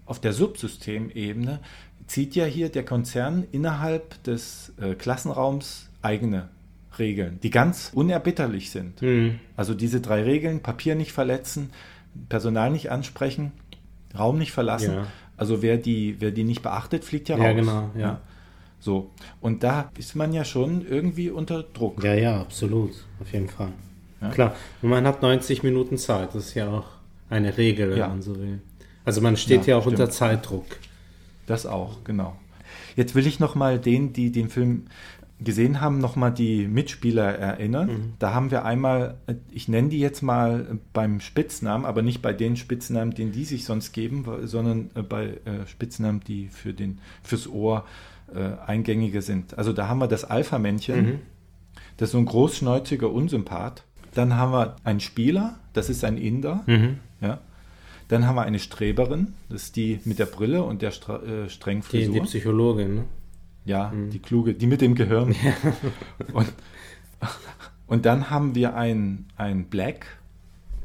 auf der Subsystemebene, zieht ja hier der Konzern innerhalb des äh, Klassenraums eigene Regeln, die ganz unerbitterlich sind. Mhm. Also diese drei Regeln, Papier nicht verletzen, Personal nicht ansprechen, Raum nicht verlassen. Ja. Also wer die, wer die nicht beachtet, fliegt ja raus. Ja, genau, ja. So. Und da ist man ja schon irgendwie unter Druck. Ja, ja, absolut. Auf jeden Fall. Ja. Klar. Und man hat 90 Minuten Zeit. Das ist ja auch eine Regel, wenn Ja. man so will. Also man steht ja, Ja, auch unter stimmt. Zeitdruck. Das auch, genau. Jetzt will ich nochmal den, die den Film gesehen haben, nochmal die Mitspieler erinnern. Da haben wir einmal, ich nenne die jetzt mal beim Spitznamen, aber nicht bei den Spitznamen, den die sich sonst geben, sondern äh, bei äh, Spitznamen, die für den, fürs Ohr äh, eingängige sind. Also da haben wir das Alpha-Männchen, das ist so ein großschnäuziger Unsympath. Dann haben wir einen Spieler, das ist ein Inder. Mhm. Ja. Dann haben wir eine Streberin, das ist die mit der Brille und der stra äh, strengen Die, Frisur. die Psychologin, ne? ja, die kluge, die mit dem Gehirn. und, und dann haben wir ein, ein Black,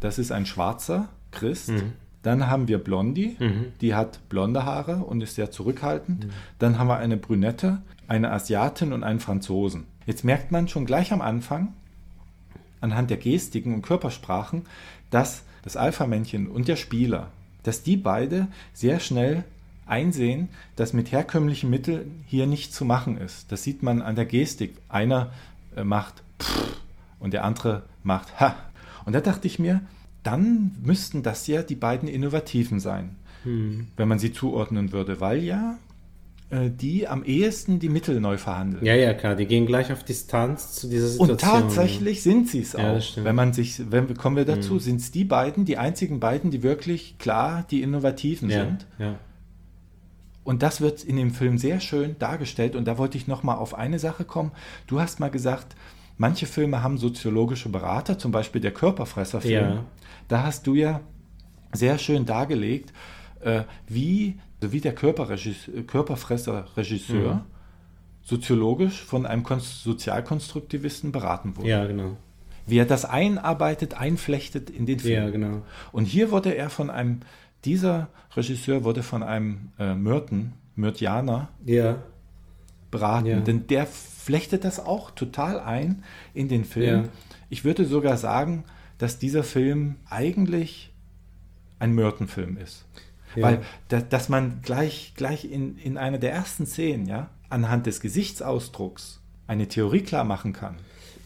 das ist ein schwarzer Christ. Dann haben wir Blondie, die hat blonde Haare und ist sehr zurückhaltend. Dann haben wir eine Brünette, eine Asiatin und einen Franzosen. Jetzt merkt man schon gleich am Anfang, anhand der Gestiken und Körpersprachen, dass das Alpha-Männchen und der Spieler, dass die beide sehr schnell einsehen, dass mit herkömmlichen Mitteln hier nicht zu machen ist. Das sieht man an der Gestik. Einer äh, macht Pff und der andere macht Ha. Und da dachte ich mir, dann müssten das ja die beiden Innovativen sein, wenn man sie zuordnen würde, weil ja äh, die am ehesten die Mittel neu verhandeln. Ja, ja, klar, die gehen gleich auf Distanz zu dieser Situation. Und tatsächlich sind sie es auch. Ja, wenn man sich, wenn kommen wir dazu, mhm. sind es die beiden, die einzigen beiden, die wirklich klar die Innovativen ja, sind. Ja. Und das wird in dem Film sehr schön dargestellt. Und da wollte ich noch mal auf eine Sache kommen. Du hast mal gesagt, manche Filme haben soziologische Berater, zum Beispiel der Körperfresserfilm. Ja. Da hast du ja sehr schön dargelegt, äh, wie, wie der Körperfresser-Regisseur mhm. soziologisch von einem Sozialkonstruktivisten beraten wurde. Ja, genau. Wie er das einarbeitet, einflechtet in den Film. Ja, genau. Und hier wurde er von einem dieser Regisseur wurde von einem äh, Myrten, Myrtianer, ja. beraten, ja. denn der flechtet das auch total ein in den Film. Ja. Ich würde sogar sagen, dass dieser Film eigentlich ein Myrtenfilm ist. Ja. Weil, da, dass man gleich, gleich in, in einer der ersten Szenen, ja, anhand des Gesichtsausdrucks eine Theorie klar machen kann.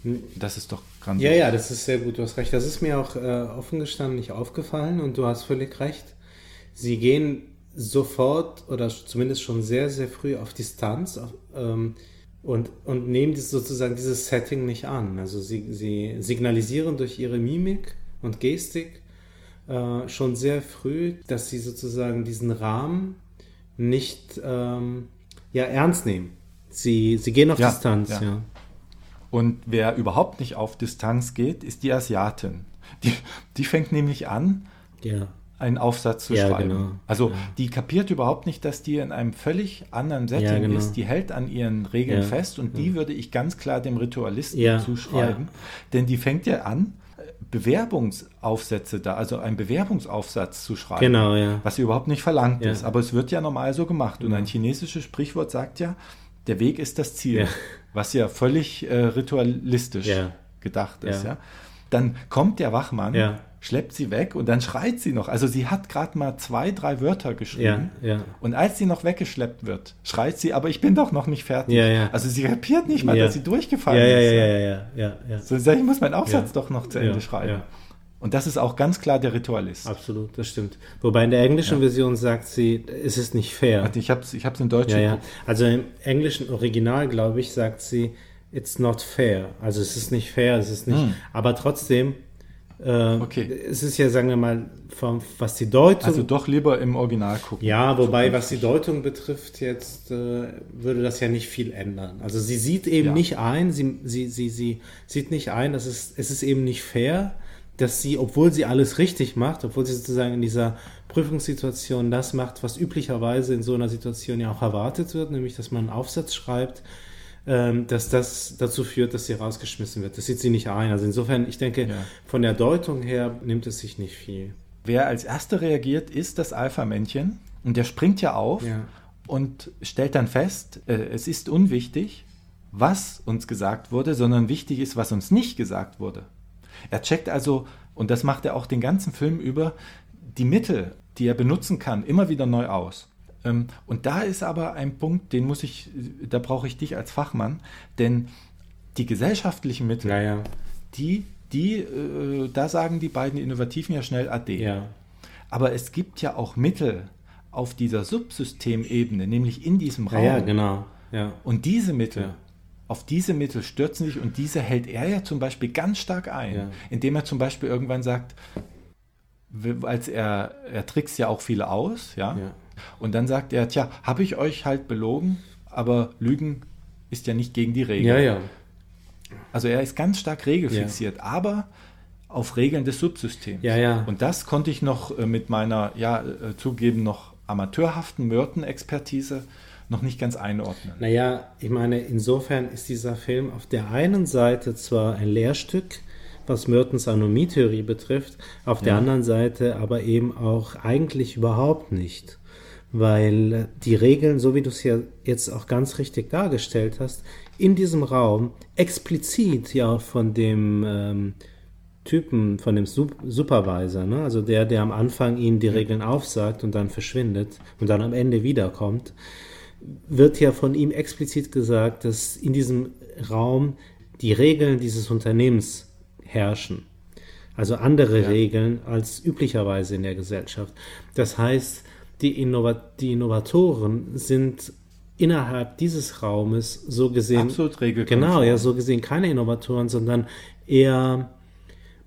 Hm. Das ist doch grandios. Ja, ja, das ist sehr gut, du hast recht. Das ist mir auch äh, offen gestanden nicht aufgefallen und du hast völlig recht sie gehen sofort oder zumindest schon sehr, sehr früh auf Distanz auf, ähm, und, und nehmen dieses, sozusagen dieses Setting nicht an. Also sie, sie signalisieren durch ihre Mimik und Gestik äh, schon sehr früh, dass sie sozusagen diesen Rahmen nicht ähm, ja, ernst nehmen. Sie, sie gehen auf ja, Distanz, ja. ja. Und wer überhaupt nicht auf Distanz geht, ist die Asiatin. Die, die fängt nämlich an, ja einen Aufsatz zu ja, schreiben. Genau. Also ja. die kapiert überhaupt nicht, dass die in einem völlig anderen Setting ja, genau. ist. Die hält an ihren Regeln fest und die würde ich ganz klar dem Ritualisten zuschreiben. Denn die fängt ja an, Bewerbungsaufsätze da, also einen Bewerbungsaufsatz zu schreiben, genau, ja. was überhaupt nicht verlangt ist. Aber es wird ja normal so gemacht. Und ein chinesisches Sprichwort sagt ja, der Weg ist das Ziel, was ja völlig äh, ritualistisch gedacht ist. Ja. Dann kommt der Wachmann schleppt sie weg und dann schreit sie noch. Also sie hat gerade mal zwei, drei Wörter geschrieben. Ja, ja. Und als sie noch weggeschleppt wird, schreit sie, aber ich bin doch noch nicht fertig. Ja. Also sie kapiert nicht mal, dass sie durchgefallen ist. Ja, ja, ja, ja. So ich muss meinen Aufsatz doch noch zu Ende schreiben. Und das ist auch ganz klar der Ritualist. Absolut, das stimmt. Wobei in der englischen Version sagt sie, es ist nicht fair. Warte, ich habe es ich hab's in Deutsch. Also im englischen Original, glaube ich, sagt sie, it's not fair. Also es ist nicht fair, es ist nicht. Hm. Aber trotzdem äh, okay. Es ist ja, sagen wir mal, vom, was die Deutung. Also doch lieber im Original gucken. Ja, wobei, was die Deutung betrifft, jetzt äh, würde das ja nicht viel ändern. Also sie sieht eben ja. nicht ein, sie, sie, sie, sie sieht nicht ein, dass es, es ist eben nicht fair, dass sie, obwohl sie alles richtig macht, obwohl sie sozusagen in dieser Prüfungssituation das macht, was üblicherweise in so einer Situation ja auch erwartet wird, nämlich dass man einen Aufsatz schreibt, dass das dazu führt, dass sie rausgeschmissen wird. Das sieht sie nicht ein. Also insofern, ich denke, ja. von der Deutung her nimmt es sich nicht viel. Wer als Erster reagiert, ist das Alpha-Männchen. Und der springt ja auf ja. und stellt dann fest, äh, es ist unwichtig, was uns gesagt wurde, sondern wichtig ist, was uns nicht gesagt wurde. Er checkt also, und das macht er auch den ganzen Film über, die Mittel, die er benutzen kann, immer wieder neu aus. Ähm, und da ist aber ein Punkt, den muss ich, da brauche ich dich als Fachmann, denn die gesellschaftlichen Mittel, ja, ja. die, die, äh, da sagen die beiden Innovativen ja schnell AD. Ja. Aber es gibt ja auch Mittel auf dieser Subsystemebene, nämlich in diesem Raum. Ja, genau. Ja. Und diese Mittel, auf diese Mittel stürzen sich und diese hält er ja zum Beispiel ganz stark ein, indem er zum Beispiel irgendwann sagt, als er, er trickst ja auch viele aus, ja. ja. Und dann sagt er, tja, habe ich euch halt belogen, aber Lügen ist ja nicht gegen die Regeln. Ja, ja. Also er ist ganz stark regelfixiert, ja. aber auf Regeln des Subsystems. Ja, ja. Und das konnte ich noch äh, mit meiner, ja, äh, zugeben, noch amateurhaften Myrten-Expertise noch nicht ganz einordnen. Naja, ich meine, insofern ist dieser Film auf der einen Seite zwar ein Lehrstück, was Mertens Anomie-Theorie betrifft, auf ja. der anderen Seite aber eben auch eigentlich überhaupt nicht weil die Regeln, so wie du es ja jetzt auch ganz richtig dargestellt hast, in diesem Raum explizit ja von dem ähm, Typen, von dem Sup Supervisor, ne? also der, der am Anfang ihnen die Regeln aufsagt und dann verschwindet und dann am Ende wiederkommt, wird ja von ihm explizit gesagt, dass in diesem Raum die Regeln dieses Unternehmens herrschen. Also andere ja. Regeln als üblicherweise in der Gesellschaft. Das heißt, die, Innovat die Innovatoren sind innerhalb dieses Raumes so gesehen. Absolut Genau, ja, so gesehen keine Innovatoren, sondern eher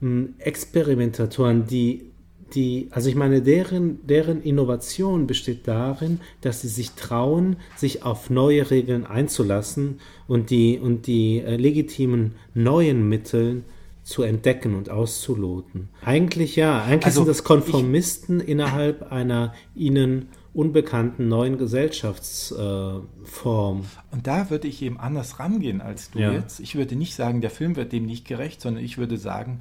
mh, hm, Experimentatoren, die die, also ich meine, deren, deren Innovation besteht darin, dass sie sich trauen, sich auf neue Regeln einzulassen und die, und die äh, legitimen neuen Mittel zu entdecken und auszuloten. Eigentlich ja, eigentlich also, sind das Konformisten ich, innerhalb einer ihnen unbekannten neuen Gesellschaftsform. Äh, und da würde ich eben anders rangehen als du ja. jetzt. Ich würde nicht sagen, der Film wird dem nicht gerecht, sondern ich würde sagen,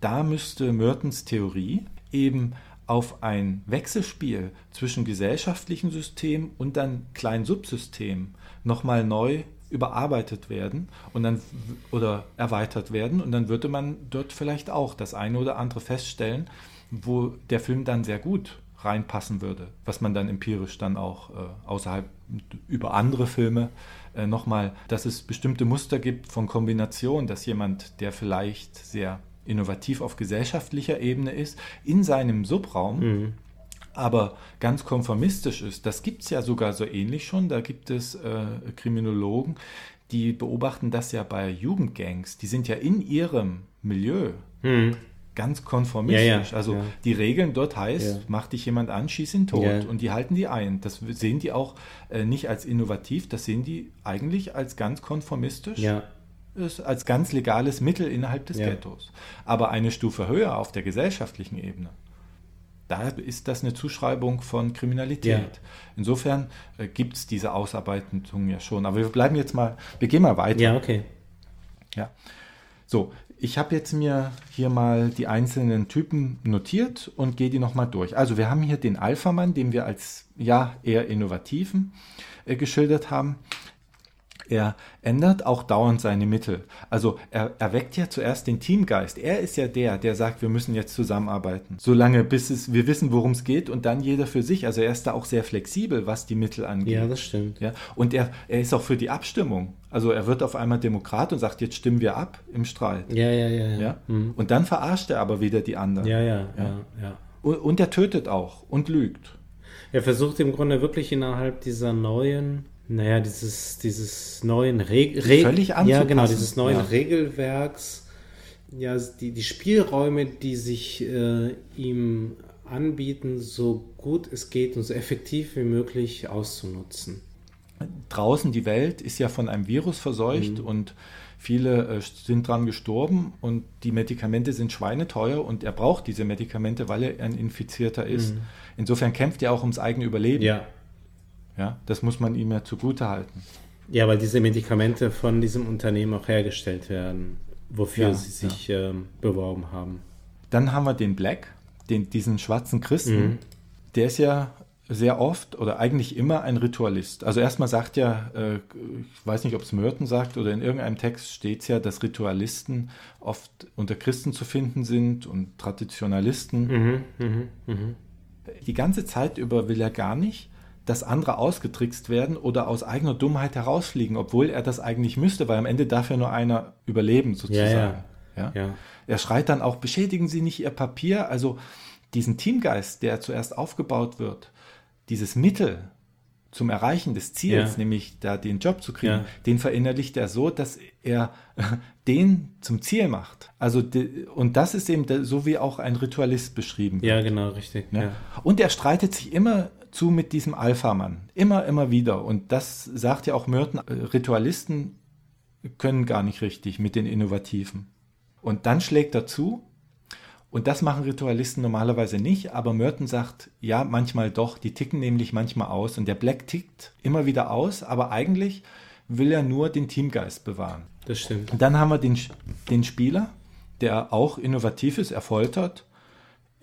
da müsste Mertens Theorie eben auf ein Wechselspiel zwischen gesellschaftlichen Systemen und dann kleinen Subsystemen nochmal neu überarbeitet werden und dann oder erweitert werden und dann würde man dort vielleicht auch das eine oder andere feststellen, wo der Film dann sehr gut reinpassen würde, was man dann empirisch dann auch äh, außerhalb über andere Filme äh, nochmal, dass es bestimmte Muster gibt von Kombination, dass jemand, der vielleicht sehr innovativ auf gesellschaftlicher Ebene ist, in seinem Subraum, mhm. Aber ganz konformistisch ist. Das gibt es ja sogar so ähnlich schon. Da gibt es äh, Kriminologen, die beobachten das ja bei Jugendgangs. Die sind ja in ihrem Milieu. Mhm ganz konformistisch. Ja, ja, also ja. die Regeln dort heißt, macht dich jemand an, schieß ihn tot. Und die halten die ein. Das sehen die auch äh, nicht als innovativ, das sehen die eigentlich als ganz konformistisch ist als ganz legales Mittel innerhalb des ja. Ghettos. Aber eine Stufe höher auf der gesellschaftlichen Ebene, da ist das eine Zuschreibung von Kriminalität. Ja. Insofern äh, gibt es diese Ausarbeitung ja schon. Aber wir bleiben jetzt mal, wir gehen mal weiter. Ja, okay. Ja. So, ich habe jetzt mir hier mal die einzelnen Typen notiert und gehe die nochmal durch. Also wir haben hier den Alpha-Mann, den wir als ja eher innovativen äh, geschildert haben. Er ändert auch dauernd seine Mittel. Also er, er weckt ja zuerst den Teamgeist. Er ist ja der, der sagt, wir müssen jetzt zusammenarbeiten. Solange bis es, wir wissen, worum es geht und dann jeder für sich. Also er ist da auch sehr flexibel, was die Mittel angeht. Ja, das stimmt. Ja, und er, er ist auch für die Abstimmung. Also er wird auf einmal Demokrat und sagt, jetzt stimmen wir ab im Streit. Ja, ja, ja. ja. ja? Mhm. Und dann verarscht er aber wieder die anderen. Ja, ja, ja. ja, ja. Und, und er tötet auch und lügt. Er versucht im Grunde wirklich innerhalb dieser neuen naja, dieses, dieses neuen Reg Re Völlig Ja, genau, dieses neuen ja. Regelwerks, ja, die, die Spielräume, die sich äh, ihm anbieten, so gut es geht und so effektiv wie möglich auszunutzen. Draußen die Welt ist ja von einem Virus verseucht mhm. und viele äh, sind dran gestorben und die Medikamente sind schweineteuer und er braucht diese Medikamente, weil er ein Infizierter ist. Mhm. Insofern kämpft er auch ums eigene Überleben. Ja, ja, das muss man ihm ja zugute halten. Ja, weil diese Medikamente von diesem Unternehmen auch hergestellt werden, wofür ja, sie sich ja. ähm, beworben haben. Dann haben wir den Black, den, diesen schwarzen Christen. Mhm. Der ist ja sehr oft oder eigentlich immer ein Ritualist. Also erstmal sagt ja, äh, ich weiß nicht, ob es Merton sagt oder in irgendeinem Text steht es ja, dass Ritualisten oft unter Christen zu finden sind und Traditionalisten. Mhm, mh, mh. Die ganze Zeit über will er gar nicht, dass andere ausgetrickst werden oder aus eigener Dummheit herausfliegen, obwohl er das eigentlich müsste, weil am Ende darf ja nur einer überleben, sozusagen. Ja, ja. ja? Er schreit dann auch, beschädigen Sie nicht Ihr Papier. Also diesen Teamgeist, der zuerst aufgebaut wird, dieses Mittel zum Erreichen des Ziels, ja. nämlich da den Job zu kriegen, ja. den verinnerlicht er so, dass er den zum Ziel macht. Also und das ist eben so wie auch ein Ritualist beschrieben wird. Ja, genau, richtig. Ne? Und er streitet sich immer zu mit diesem Alpha-Mann. Immer, immer wieder. Und das sagt ja auch Merton, äh, Ritualisten können gar nicht richtig mit den Innovativen. Und dann schlägt er zu. Und das machen Ritualisten normalerweise nicht, aber Merton sagt, ja, manchmal doch, die ticken nämlich manchmal aus. Und der Black tickt immer wieder aus, aber eigentlich will er nur den Teamgeist bewahren. Das stimmt. Und dann haben wir den, den Spieler, der auch innovativ ist, er foltert,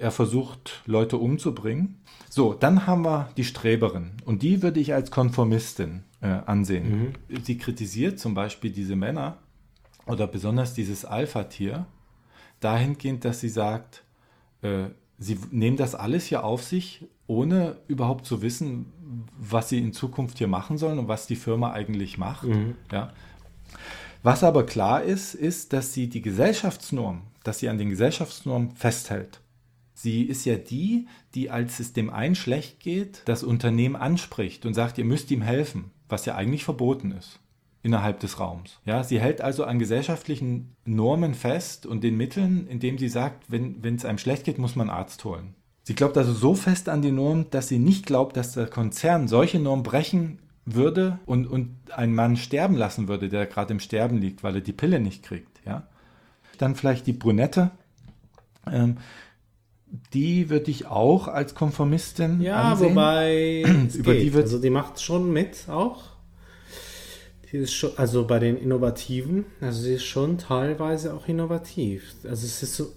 er versucht Leute umzubringen so, dann haben wir die Streberin und die würde ich als Konformistin äh, ansehen. Mhm. Sie kritisiert zum Beispiel diese Männer oder besonders dieses Alpha-Tier dahingehend, dass sie sagt, äh, sie nehmen das alles hier auf sich, ohne überhaupt zu wissen, was sie in Zukunft hier machen sollen und was die Firma eigentlich macht. Mhm. Ja. Was aber klar ist, ist, dass sie die Gesellschaftsnorm, dass sie an den Gesellschaftsnormen festhält Sie ist ja die, die, als es dem einen schlecht geht, das Unternehmen anspricht und sagt, ihr müsst ihm helfen, was ja eigentlich verboten ist innerhalb des Raums. Ja, sie hält also an gesellschaftlichen Normen fest und den Mitteln, indem sie sagt, wenn es einem schlecht geht, muss man einen Arzt holen. Sie glaubt also so fest an die Norm, dass sie nicht glaubt, dass der Konzern solche Normen brechen würde und, und einen Mann sterben lassen würde, der gerade im Sterben liegt, weil er die Pille nicht kriegt. Ja? Dann vielleicht die Brünette. Ähm, die würde ich auch als Konformistin ja, ansehen. wobei über geht. die wird also die macht schon mit auch. Die ist schon, also bei den Innovativen, also sie ist schon teilweise auch innovativ. Also es ist so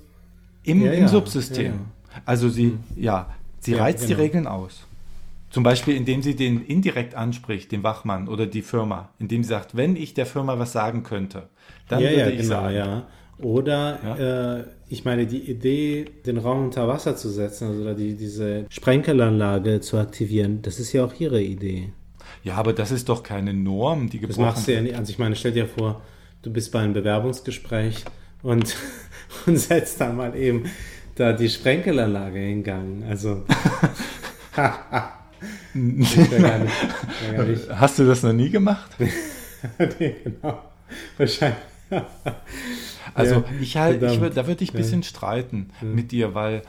im, ja, im ja, Subsystem. Ja, also sie, ja, sie reizt genau. die Regeln aus. Zum Beispiel, indem sie den indirekt anspricht, den Wachmann oder die Firma, indem sie sagt, wenn ich der Firma was sagen könnte, dann würde ja, ich genau, sagen. Oder ja. Äh, ich meine, die Idee, den Raum unter Wasser zu setzen, also die, diese Sprenkelanlage zu aktivieren, das ist ja auch ihre Idee. Ja, aber das ist doch keine Norm, die gebrochen Das machst du ja nicht. Also ich meine, stell dir vor, du bist bei einem Bewerbungsgespräch und, und setzt da mal eben da die Sprenkelanlage in Gang. Also. nicht. Hast du das noch nie gemacht? nee, genau. Wahrscheinlich. Also ja, ich halt, ich würd, da würde ich ein bisschen ja. streiten ja. mit dir, weil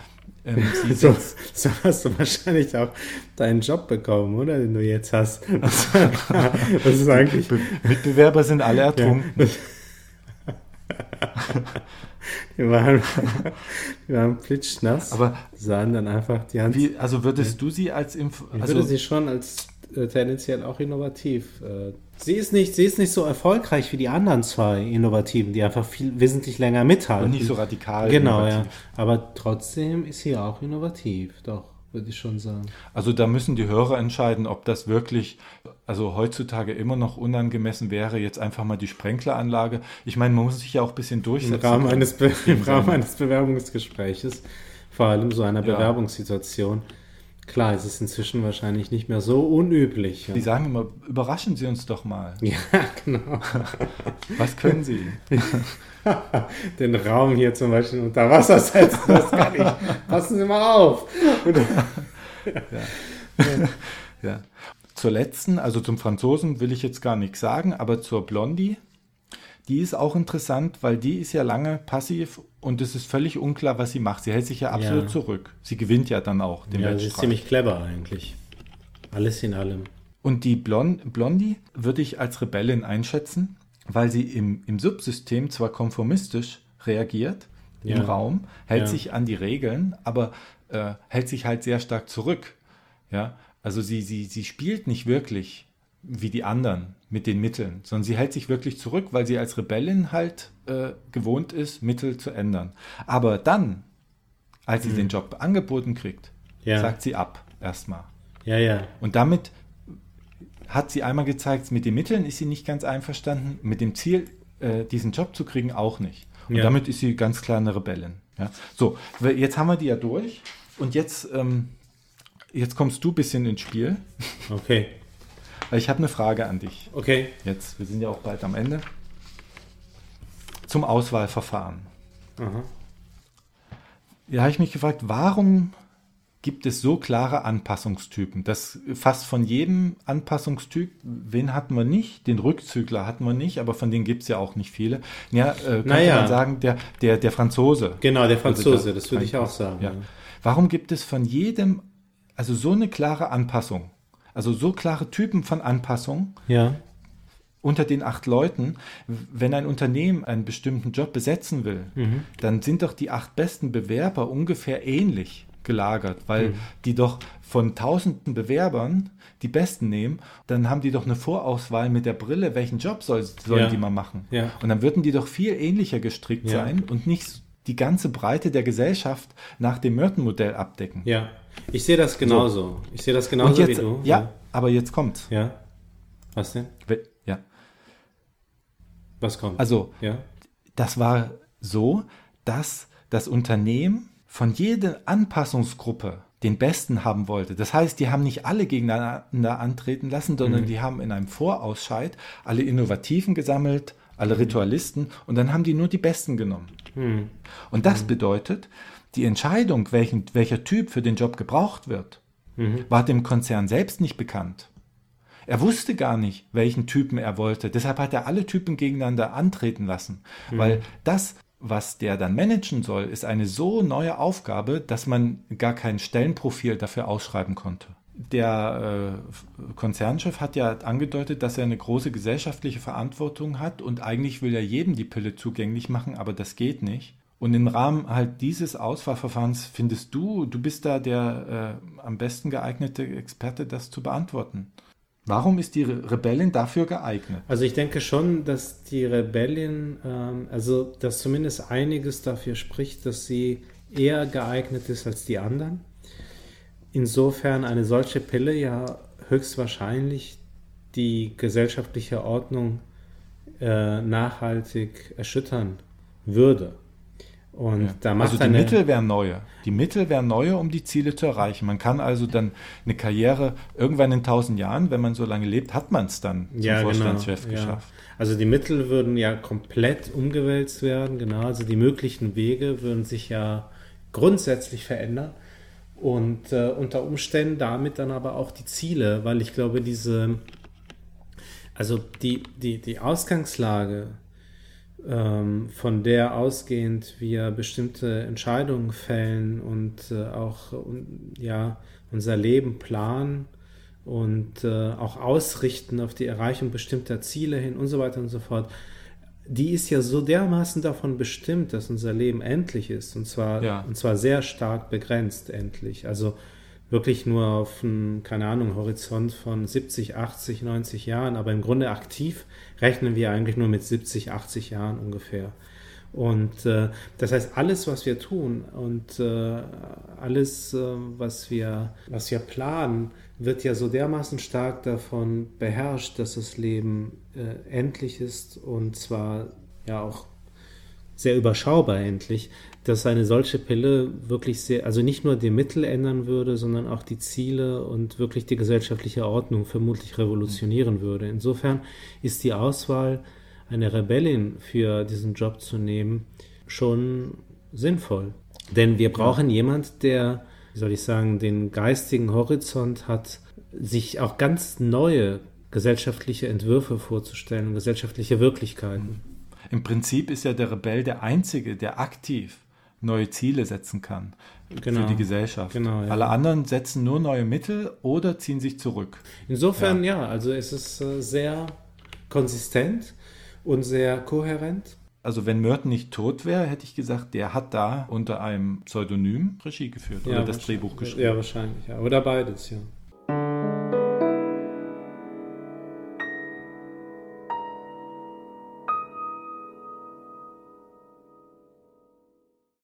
ähm, so, so, hast du wahrscheinlich auch deinen Job bekommen, oder? Den du jetzt hast. Das ist eigentlich. Be Mitbewerber sind alle ertrunken. Die waren, die waren plitschnass. Aber sahen dann einfach die Hand. Wie, also würdest du sie als Info. Ich also, würde sie schon als äh, tendenziell auch innovativ. Äh, sie ist, nicht, sie ist nicht so erfolgreich wie die anderen zwei Innovativen, die einfach viel wesentlich länger mithalten. Und nicht so radikal. Genau, innovativ. ja. Aber trotzdem ist sie auch innovativ, doch würde ich schon sagen. Also da müssen die Hörer entscheiden, ob das wirklich, also heutzutage immer noch unangemessen wäre, jetzt einfach mal die Sprenkleranlage. Ich meine, man muss sich ja auch ein bisschen durchsetzen. Im Rahmen eines, Be im Rahmen eines Bewerbungsgespräches, vor allem so einer ja. Bewerbungssituation. Klar, es ist inzwischen wahrscheinlich nicht mehr so unüblich. Ja. Die sagen immer, überraschen Sie uns doch mal. Ja, genau. Was können Sie? Den Raum hier zum Beispiel unter Wasser setzen, das kann ich. Passen Sie mal auf. ja. ja. Zur letzten, also zum Franzosen will ich jetzt gar nichts sagen, aber zur Blondie, die ist auch interessant, weil die ist ja lange passiv und es ist völlig unklar, was sie macht. Sie hält sich ja absolut ja. zurück. Sie gewinnt ja dann auch den Ja, sie ist ziemlich clever eigentlich. Alles in allem. Und die Blond Blondie würde ich als Rebellin einschätzen, weil sie im, im Subsystem zwar konformistisch reagiert, ja. im Raum, hält ja. sich an die Regeln, aber äh, hält sich halt sehr stark zurück. Ja, also sie, sie, sie spielt nicht wirklich wie die anderen mit den Mitteln, sondern sie hält sich wirklich zurück, weil sie als Rebellin halt äh, gewohnt ist, Mittel zu ändern. Aber dann, als sie mhm. den Job angeboten kriegt, ja. sagt sie ab erstmal. Ja, ja. Und damit hat sie einmal gezeigt, mit den Mitteln ist sie nicht ganz einverstanden, mit dem Ziel, äh, diesen Job zu kriegen, auch nicht. Und ja. damit ist sie ganz klar eine Rebellin. Ja? So, jetzt haben wir die ja durch und jetzt, ähm, jetzt kommst du ein bisschen ins Spiel. Okay. Ich habe eine Frage an dich. Okay. Jetzt, wir sind ja auch bald am Ende. Zum Auswahlverfahren. Aha. Ja, habe ich mich gefragt, warum gibt es so klare Anpassungstypen? Das fast von jedem Anpassungstyp, wen hatten wir nicht? Den Rückzügler hatten wir nicht, aber von denen gibt es ja auch nicht viele. Ja, äh, könnte naja. man sagen, der, der, der Franzose. Genau, der Franzose, also das würde ich auch sagen. Ja. Warum gibt es von jedem, also so eine klare Anpassung? Also so klare Typen von Anpassung. Ja. Unter den acht Leuten, wenn ein Unternehmen einen bestimmten Job besetzen will, mhm. dann sind doch die acht besten Bewerber ungefähr ähnlich gelagert, weil mhm. die doch von tausenden Bewerbern die besten nehmen, dann haben die doch eine Vorauswahl mit der Brille, welchen Job soll, sollen ja. die mal machen. Ja. Und dann würden die doch viel ähnlicher gestrickt ja. sein und nicht die ganze Breite der Gesellschaft nach dem Merton-Modell abdecken. Ja. Ich sehe das genauso. So. Ich sehe das genauso jetzt, wie du. Ja, ja, aber jetzt kommt. Ja. Was denn? Ja. Was kommt? Also, ja. das war so, dass das Unternehmen von jeder Anpassungsgruppe den Besten haben wollte. Das heißt, die haben nicht alle gegeneinander antreten lassen, sondern mhm. die haben in einem Vorausscheid alle Innovativen gesammelt, alle Ritualisten und dann haben die nur die Besten genommen. Mhm. Und das mhm. bedeutet, die Entscheidung, welchen, welcher Typ für den Job gebraucht wird, mhm. war dem Konzern selbst nicht bekannt. Er wusste gar nicht, welchen Typen er wollte. Deshalb hat er alle Typen gegeneinander antreten lassen. Mhm. Weil das, was der dann managen soll, ist eine so neue Aufgabe, dass man gar kein Stellenprofil dafür ausschreiben konnte. Der äh, Konzernchef hat ja angedeutet, dass er eine große gesellschaftliche Verantwortung hat und eigentlich will er jedem die Pille zugänglich machen, aber das geht nicht. Und im Rahmen halt dieses Auswahlverfahrens findest du, du bist da der äh, am besten geeignete Experte, das zu beantworten. Warum ist die Rebellin dafür geeignet? Also ich denke schon, dass die Rebellin, ähm, also dass zumindest einiges dafür spricht, dass sie eher geeignet ist als die anderen. Insofern eine solche Pille ja höchstwahrscheinlich die gesellschaftliche Ordnung äh, nachhaltig erschüttern würde. Und ja. da macht also die Mittel wären neue. Die Mittel wären neue, um die Ziele zu erreichen. Man kann also dann eine Karriere irgendwann in tausend Jahren, wenn man so lange lebt, hat man es dann zum ja, genau. Vorstandschef genau. geschafft. Ja. Also die Mittel würden ja komplett umgewälzt werden, genau. Also die möglichen Wege würden sich ja grundsätzlich verändern. Und äh, unter Umständen damit dann aber auch die Ziele, weil ich glaube, diese, also die, die, die Ausgangslage von der ausgehend wir bestimmte Entscheidungen fällen und äh, auch ja, unser Leben planen und äh, auch ausrichten auf die Erreichung bestimmter Ziele hin und so weiter und so fort, die ist ja so dermaßen davon bestimmt, dass unser Leben endlich ist und zwar, ja. und zwar sehr stark begrenzt endlich. Also wirklich nur auf einen, keine Ahnung, Horizont von 70, 80, 90 Jahren, aber im Grunde aktiv rechnen wir eigentlich nur mit 70, 80 Jahren ungefähr. Und äh, das heißt, alles, was wir tun und äh, alles, äh, was, wir, was wir planen, wird ja so dermaßen stark davon beherrscht, dass das Leben äh, endlich ist. Und zwar ja auch sehr überschaubar endlich, dass eine solche Pille wirklich sehr, also nicht nur die Mittel ändern würde, sondern auch die Ziele und wirklich die gesellschaftliche Ordnung vermutlich revolutionieren würde. Insofern ist die Auswahl, eine Rebellin für diesen Job zu nehmen, schon sinnvoll. Denn wir brauchen jemand, der, wie soll ich sagen, den geistigen Horizont hat, sich auch ganz neue gesellschaftliche Entwürfe vorzustellen, gesellschaftliche Wirklichkeiten. Im Prinzip ist ja der Rebell der Einzige, der aktiv neue Ziele setzen kann genau. für die Gesellschaft. Genau, ja. Alle anderen setzen nur neue Mittel oder ziehen sich zurück. Insofern ja, ja also es ist äh, sehr konsistent und sehr kohärent. Also wenn Merton nicht tot wäre, hätte ich gesagt, der hat da unter einem Pseudonym Regie geführt ja, oder das Drehbuch geschrieben. Ja, wahrscheinlich, ja. Oder beides, ja.